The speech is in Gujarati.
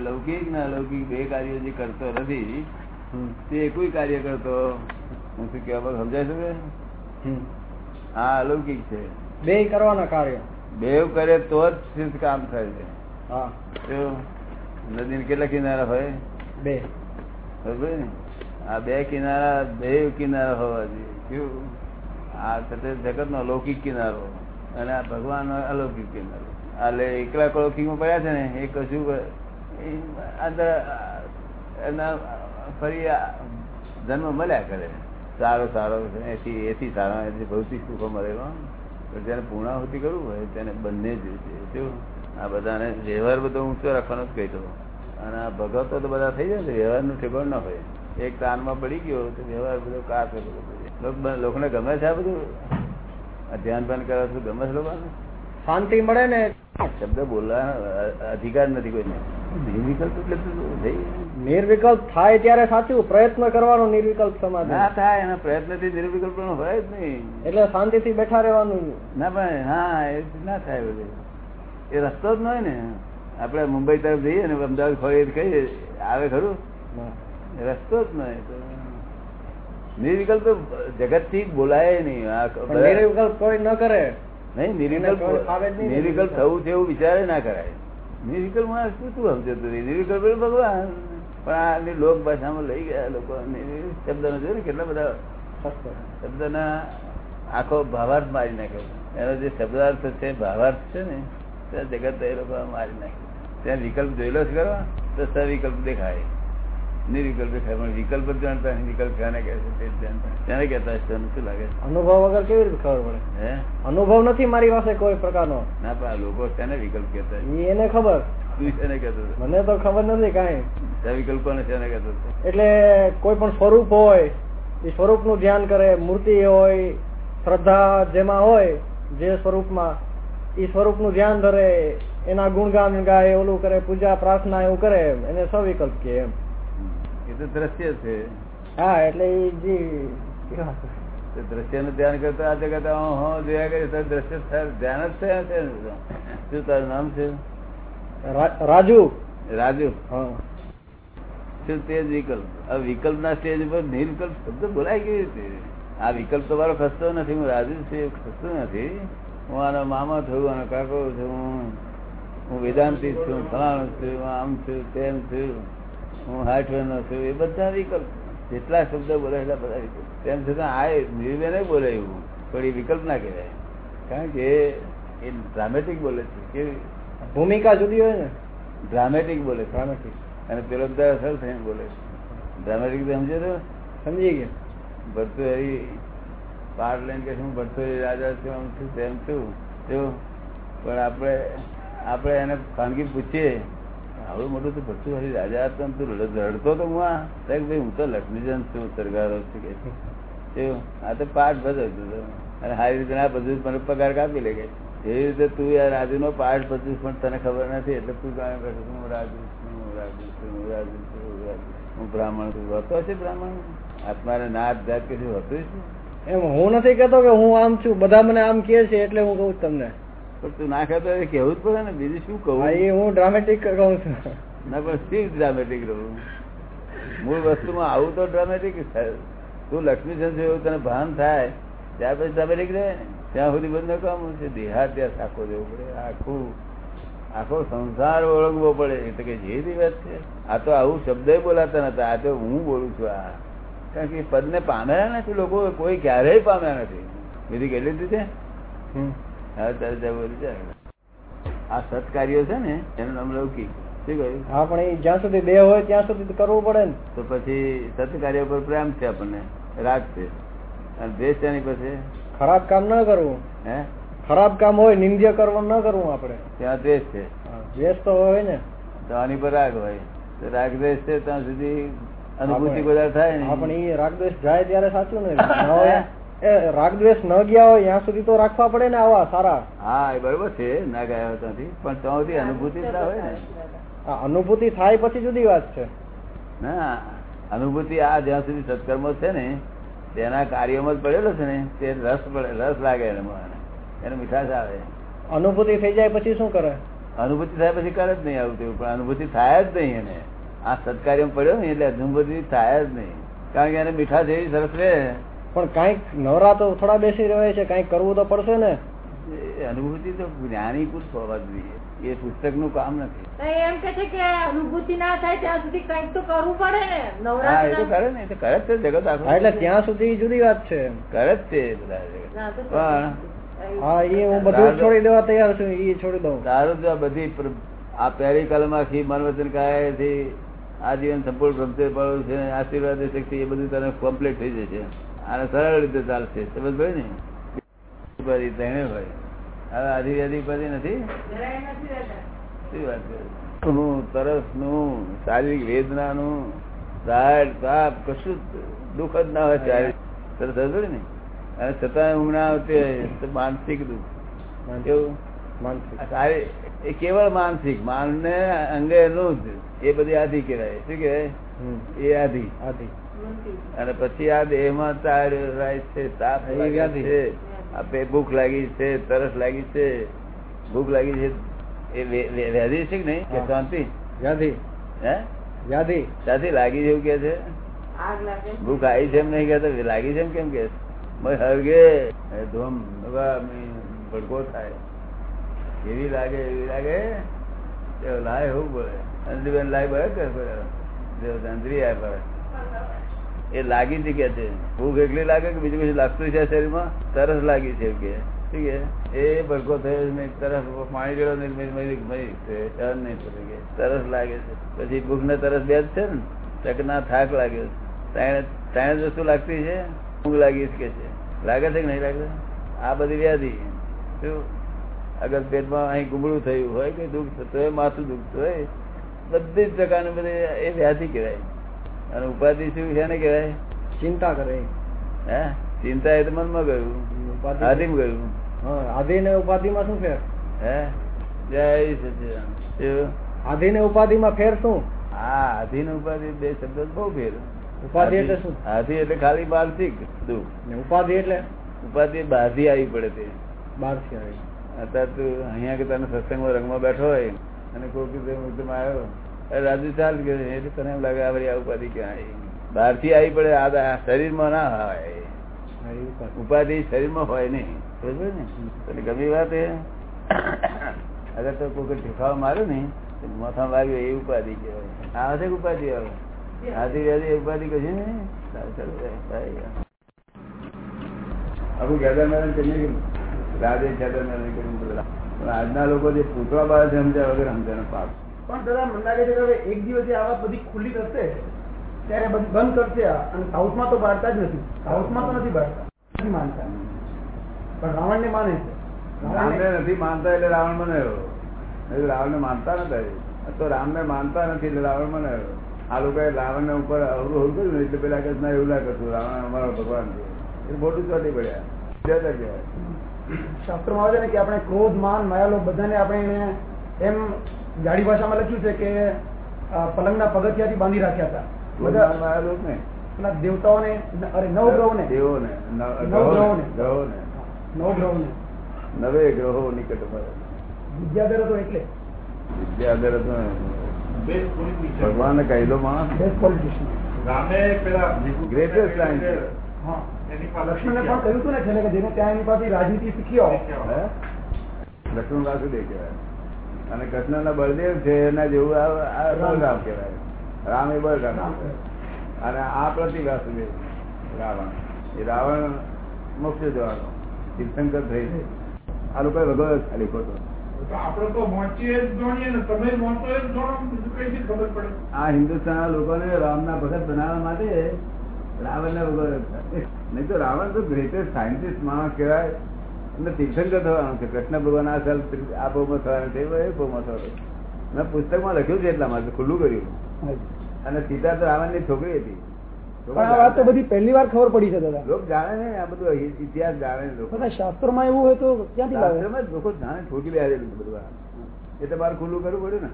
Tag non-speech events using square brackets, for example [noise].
લૌકિક ને અલૌકિક બે કાર્યો જે કરતો નથી તે કોઈ કાર્ય કરતો હું શું કહેવા સમજાય છે? આ અલૌકિક છે. બે કરવાના કાર્ય. બેવ કરે તો જ સિદ્ધ કામ થાય છે. નદી કેટલા કિનારા હોય? બે. બરોબર ને? આ બે કિનારા બે કિનારા હોવા જોઈએ. આ જગત નો અલૌકિક કિનારો અને આ ભગવાન અલૌકિક કિનારો. એટલે એકલા અલૌકિકમાં પડ્યા છે ને એ કશું અંદર એના ફરી જન્મ મળ્યા કરે. સારો સારો એથી એથી સારો એથી ભૌતિક સુખો મળેલો. જેને પૂર્ણાહુતિ કરવું હોય તેને બંને જ છે શું? આ બધાને વ્યવહાર બધો ઊંચો રાખવાનો જ કહી દઉં અને આ ભગવતો તો બધા થઈ જાય ને વ્યવહારનું ઠેકાણ ના હોય. એક તાનમાં પડી ગયો તો વ્યવહાર બધો કાર થયો લોકોને ગમે છે આ બધું? ધ્યાન ભાન કરવા શું ગમે છે લોકોને? શાંતિ મળે ને? શબ્દ બોલવાનો અધિકાર નથી કોઈને. નિર્વિકલ્પ એટલે નિર્વિકલ્પ થાય ત્યારે સાચું પ્રયત્ન કરવાનો નિર્વિકલ્પ ના થાય એના પ્રયત્નથી નિર્વિકલ્પ નો હોય જ નહીં. એટલે શાંતિથી બેઠા રહેવાનું ના પણ હા એ ના થાય બધું. એ રસ્તો જ નહીં ને. આપણે મુંબઈ તરફ જઈએ ને અમદાવાદ ખોઈએ કહીએ આવે ખરું? રસ્તો જ નહીં નિર્વિકલ્પ જગતથી બોલાય નહીં. નિર્વિકલ્પ કોઈ ન કરે. નહીં નિર્વિકલ્પ નિર્વિકલ્પ. થવું છે એવું વિચારે ના કરાય. નિર્વિકલ્પ માણસ શું શું સમજતું નિર્વિકલ્પ ભગવાન. પણ આ લોક ભાષામાં લઈ ગયા લોકો શબ્દ નો જોયું ને કેટલા બધા શબ્દના આખો ભાવાર્થ મારી નાખ્યો એનો જે શબ્દાર્થ છે, ભાવાર્થ છે ને, ત્યાં જગત એ લોકો મારી નાખ્યો ત્યાં વિકલ્પ જોયેલો છે કરવા તો સવિકલ્પ દેખાય. નિર્વિકલ્પ દેખાય વિકલ્પ જ જાણતા વિકલ્પ ક્યાંને કહે છે તે જાણતા તેને કહેતા છે તને શું લાગે અનુભવ વગર કેવી રીતે ખબર પડે? હે? અનુભવ નથી મારી પાસે કોઈ પ્રકારનો. ના પણ લોકો તેને વિકલ્પ કહેતા? એને ખબર. તું શેને કહેતો મને તો ખબર નથી કાંઈ. વિકલ્પો કહેતો એટલે કોઈ પણ સ્વરૂપ હોય એ સ્વરૂપનું ધ્યાન કરે મૂર્તિ હોય શ્રદ્ધા જેમાં હોય જે સ્વરૂપમાં એ સ્વરૂપનું ધ્યાન ધરે એના ગુણગાન ગાય ઓલું કરે પૂજા પ્રાર્થના એવું કરે એને સવિકલ્પ કે એમ. એ તો દ્રશ્ય છે. હા એટલે તો દ્રશ્યનું ધ્યાન કરતા આ જગત જોયા કરે તો દ્રશ્ય ધ્યાન જ થયા છે શું તારું નામ છે? રાજુ. રાજુ. હા. શું તે જ વિકલ્પ? આ વિકલ્પ ના સ્ટેજ ઉપર નિર્વિકલ્પ શબ્દ બોલાય કેવી રીતે? આ વિકલ્પ તમારો ખસતો નથી હું રાજુ છું ખસતો નથી. હું આનો મામા થયું આનો કાકો છું હું- હું વેદાંતિ છું ફલાણું છું આમ છું તેમ છું. હું હાઠવેનો છું એ બધા વિકલ્પ. જેટલા શબ્દ બોલે એટલા બધા વિકલ્પ. તેમ છતાં આ નિર્વેને નહીં બોલે એવું પણ એ વિકલ્પ ના કહેવાય. કારણ કે એ ડ્રામેટિક બોલે છે કે ભૂમિકા જુદી હોય ને? ડ્રામેટિક બોલે ડ્રામેટિક અને પેલો બધા અસર થઈને બોલે ડ્રામેટિક સમજે તો? સમજી ગયા. ભરતુહરી પાર લઈને કે હું ભરતો રાજા છું આમ છું તેમ છું. તો પણ આપણે આપણે એને ખાનગી પૂછીએ આવડું મોટું તો ભરતુહરી રાજા હતો રડતો તો હું આ. ભાઈ હું તો લક્ષ્મીજન છું સરગારો છું કે આ તો પાઠ ભજવતો હતો. અને સારી રીતે આ બધું મને પગાર કાપી લે કે. એવી રીતે તું યાર રાજુનો પાઠ ભજવું પણ તને ખબર નથી એટલે તું કામ કરે હું રાજુ છું, હું રાજુ છું, હું રાજુ છું, હું રાજુ હું બ્રાહ્મણ છું. હોતો છે બ્રાહ્મણ? આત્માને નાદ જાત કે હોતું? છે એમ હું નથી કેતો કે હું આમ છું. બધા મને આમ કે છે એટલે હું છું તમને. પણ તું ના ખાતો કેવું જ પડે ને. બીજું શું કહું? એ હું ડ્રામેટિક કહું છું. ના પણ સ્થિર ડ્રામેટિક રહું? મૂળ વસ્તુમાં આવું તો ડ્રામેટિક તું લક્ષ્મી છે એવું તને ભાન થાય ત્યાર પછી ડ્રામેટિક રહે ને. ત્યાં સુધી બંધ કામ છે દેહાત્યાસ આખો જવું પડે. આખું આખો સંસાર ઓળખવો પડે. એટલે કે જે વાત છે. આ તો આવું શબ્દ બોલાતા નતા. આ તો હું બોલું છું આ. કારણ કે પદને પામ્યા નથી લોકો. કોઈ ક્યારેય પામ્યા નથી. બીજી કેટલી હમ. હવે તારે ત્યાં આ સત્કાર્યો છે ને એનું નામ લૌકિક. શું કહ્યું? હા પણ એ જ્યાં સુધી દેહ હોય ત્યાં સુધી તો કરવું પડે ને. તો પછી સત્કાર્ય પર પ્રેમ છે આપણને રાગ છે. અને દ્વેષ છે એની પાસે? ખરાબ કામ ન કરવું. હે? ખરાબ કામ હોય નિંદ્ય કરવું ન કરવું આપણે. ત્યાં દ્વેષ છે. દ્વેષ તો હોય ને. તો આની પર રાગ હોય. તો રાગ દ્વેષ છે ત્યાં સુધી અનુભૂતિ બધા થાય ને. પણ એ રાગ રાગદ્વેષ જાય ત્યારે સાચું ને. [laughs] રાગદ્વેષ ન ગયા હોય ત્યાં સુધી તો રાખવા પડે ને આવા સારા. હા એ બરોબર છે ના ગયા હોય ત્યાંથી. પણ ત્યાંથી અનુભૂતિ ના. હોય ને અનુભૂતિ થાય પછી જુદી વાત છે. ના અનુભૂતિ આ જ્યાં સુધી સત્કર્મો છે ને તેના કાર્યોમાં જ પડેલો છે ને તે રસ પડે રસ લાગે એને એને મીઠાશ આવે. અનુભૂતિ થઈ જાય પછી શું કરે? અનુભૂતિ થાય પછી કરે જ નહીં આવું તેવું પણ અનુભૂતિ થાય જ નહીં એને. આ સત્કાર્યમાં પડ્યો ને એટલે અનુભૂતિ થાય જ નહીં. કારણ કે એને મીઠા જેવી સરસ રહે પણ કાંઈક નવરા તો થોડા બેસી રહે છે કાંઈક કરવું તો પડશે ને. અનુભૂતિ તો જ્ઞાની પુરુષ હોવા જોઈએ. એ પુસ્તકનું કામ નથી. એમ કે છે કે અનુભૂતિ ના થાય ત્યાં સુધી કંઈક તો કરવું પડે ને. નવરા એ તો કરે ને એ તો કરે જ છે જગત આખું. એટલે ત્યાં સુધી જુદી વાત છે. કરે જ છે બધા પણ હા એ હું બધું છોડી દેવા તૈયાર છું એ છોડી દઉં. તારું તો આ બધી આ પહેલી કલમાથી મન વચન કાયાથી આજીવન સંપૂર્ણ બ્રહ્મચર્ય પાળવું છે આશીર્વાદ શક્તિ એ બધું તને કમ્પ્લીટ થઈ જશે. અને સરળ રીતે ચાલશે. સમજ ભાઈ ને? ઉપાધિ તેને ભાઈ હવે આધી આધી જરાય નથી? શું વાત કરે? નું તરસનું શારીરિક વેદનાનું ઝાડ તાપ કશું દુઃખ જ ના હોય શારીરિક. તરસ હશે ને? અને છતાં હમણાં આવતી માનસિક દુઃખ. કેવું માનસિક. એ કેવળ માનસિક. માન ને અંગે નું જ. એ બધી આધી કહેવાય. શું કહેવાય? એ આધી. નથી. અને પછી આ દેહમાં તાર રાય છે તાપ. છે આપે ભૂખ લાગી છે તરસ લાગી છે ભૂખ લાગી છે. એ વે- વે- વ્યાધિ છે કે નહીં? કે. શાંતિ? વ્યાધિ. હે? વ્યાધિ. સાથે લાગી છે એવું કે છે? ભૂખ આવી છે એમ નહીં કે લાગી છે એમ કેમ કે ભાઈ હરગે ધોમ ભડકો થાય. એવી લાગે એવી લાગે. તે લાય હું બોલે અંજલીબેન લાય બરાબર કે અંજરી આય બોલે એ લાગી જ કે છે. ભૂખ એકલી લાગે કે બીજું કશું લાગતું છે શરીરમાં? તરસ લાગી છે કે. ઠીક છે? એ ભડકો થયો નહીં તરસ પાણી રેડો નહીં સહન નહીં થતું કે. તરસ લાગે છે. પછી ભૂખ ને તરસ બે જ છે ને? ચકના થાક લાગ્યો છે. ત્રણે જ વસ્તુ લાગતી છે? ભૂખ લાગી કે છે. લાગે છે કે નહીં લાગે? આ બધી વ્યાધિ. શું? અગર પેટમાં અહીં ગુમડું થયું હોય કે દુઃખ થતું હોય, માથું દુખતું હોય, બધી જ પ્રકારની બધી એ વ્યાધિ કહેવાય. અને ઉપાધિ શું છે ને કહેવાય? ચિંતા કરે. હે? ચિંતા એ તો મનમાં ગયું. ઉપાધિ આદિમ ગયું. હા ને ઉપાધિ માં શું ફેર? હે? જય સચિદાન શું? ને ઉપાધિ માં ફેર શું? હા આધિ ને ઉપાધિ બે શબ્દ બહુ ફેર. ઉપાધિ એટલે શું? આધિ એટલે ખાલી માનસિક દુઃખ. ઉપાધિ એટલે? ઉપાધિ બાધી આવી પડે તે. બહારથી આવી. અત્યારે તું અહીંયા કે તને સત્સંગમાં રંગમાં બેઠો હોય અને કોઈ કીધું હું આવ્યો. રાજુ ચાલ કે એટલે તને એમ લાગે આ બધી આ ઉપાધિ ક્યાં બહારથી આવી પડે આ શરીરમાં ના હોય. એ ઉપાધિ. શરીરમાં હોય નહીં. બરોબર ને? ગમી વાત એ. અગર તો કોઈ ઠેકાવા માર્યો ને તો માથા માર્યો એ ઉપાધિ કહેવાય. આ હશે કે ઉપાધિ આવે. હાથી વ્યાધી એ ઉપાધિ કશી ને. આખું ગેદર મેદાન કરીએ કે રાધે ગેદર મેદાન કરીને બધા. પણ આજના લોકો જે પૂતળા બાળ છે સમજ્યા વગર સમજાનો પાક પાપ. પણ દાદા મને લાગે છે કે એક દિવસે આ વાત બધી ખુલ્લી થશે ત્યારે બંધ કરશે આ. અને સાઉથમાં તો બાળતા જ નથી. સાઉથમાં તો નથી બાળતા નથી માનતા. પણ રાવણને માને છે. રામને નથી માનતા એટલે રાવણ બનાવ્યો. નહીં રાવણ ને માનતા નથી તો રામ ને માનતા નથી એટલે રાવણ બનાવ્યો. આ લોકોએ રાવણ ને ઉપર અવરું અવરું કર્યું એટલે પેલા કે ના એવું ના કરતું રાવણ અમારો ભગવાન છે. એ મોટું ચોટી પડ્યા. જતા કહેવાય શાસ્ત્રોમાં આવે છે ને કે આપણે ક્રોધ માન માયાલોભ બધાને આપણે એમ જાડી ભાષામાં લખ્યું છે કે પલંગના પગથિયાથી બાંધી રાખ્યા હતા. બધા ને દેવતાઓને અરે નવગ્રહોને. દેવોને નવ- નવગ્રહોને. ગ્રહોને નવગ્રહોને. નવે ગ્રહો નિકટ વિદ્યાધર હતો એટલે. વિદ્યાધર હતો ને. ભગવાને કહેલો માણસ. બેસ્ટ પોલિટિશિયન રામે પેલા Greatest line હા એની પાસે પણ કહ્યું હતું ને છેલ્લે કે જેને ત્યાં એની પાસે રાજનીતિ શીખી આવો હે? લક્ષ્મણ વાસુદેવ કહેવાય. અને કૃષ્ણ ના બળદેવ છે એના જેવું બળરામ કહેવાય. રામ એ બળરામ. અને આ પ્રતિ વાસુદેવ રાવણ. એ રાવણ મોક્ષ જવાનો. તીર્થંકર થઈ જાય. આ લોકો વગર ખાલી ખોટો. આ હિન્દુસ્તાન લોકોને રામના ભગત બનાવવા માટે રાવણ ના ભગવત નહીં તો રાવણ તો ગ્રેટેસ્ટ સાયન્ટિસ્ટ માણસ કહેવાય. તીર્થંકર થવાનું છે. કૃષ્ણ ભગવાન આ સાલ આ ભાવમાં થવાનું છે એ ભાવમાં થવાનું મેં પુસ્તકમાં લખ્યું છે એટલા માટે ખુલ્લું કર્યું. અને સીતા તો રાવણની છોકરી હતી. વાત તો બધી પહેલી વાર ખબર પડી છે દાદા. લોકો જાણે ને આ બધું ઇતિહાસ જાણે લોકો. બધા શાસ્ત્રોમાં એવું હોય તો ક્યાંથી લોકો જાણે ઠોકી બેહાડેલું બધું. એ તમારે ખુલ્લું કરવું પડ્યું ને.